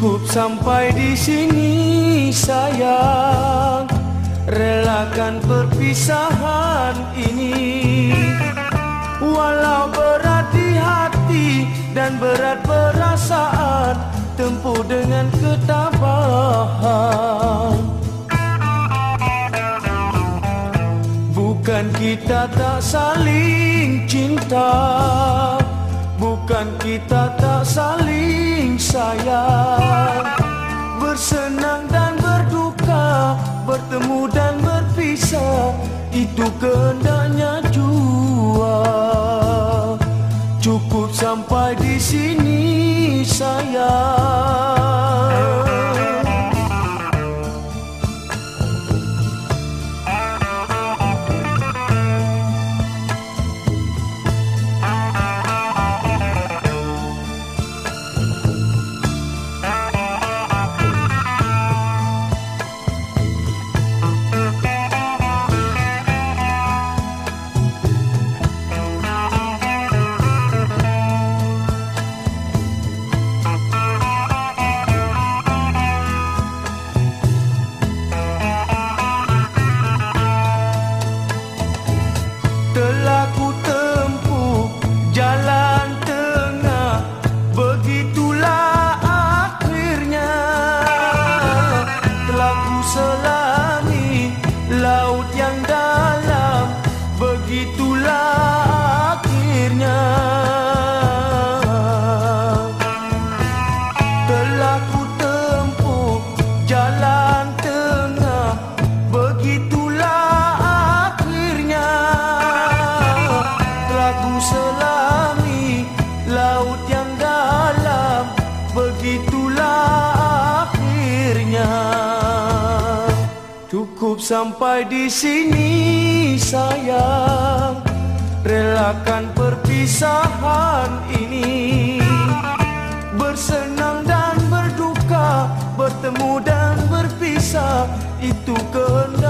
Cukup sampai di sini sayang. Relakan perpisahan ini. Walau berat di hati dan berat perasaan Tempuh dengan ketabahan. Bukan kita tak saling cinta Bukan kita tak saling sayang. Bersenang dan berduka Bertemu dan berpisah. Itu kehendaknya jua. Cukup sampai di sini sayang sampai di sini sayang. Relakan perpisahan ini. Bersenang dan berduka bertemu dan berpisah itu kehendaknya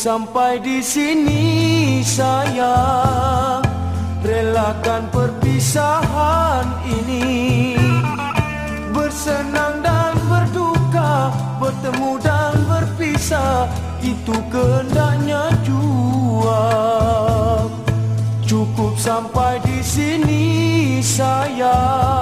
sampai di sini sayang. Relakan perpisahan ini. Bersenang dan berduka bertemu dan berpisah. Itu kehendaknya jua. Cukup sampai di sini sayang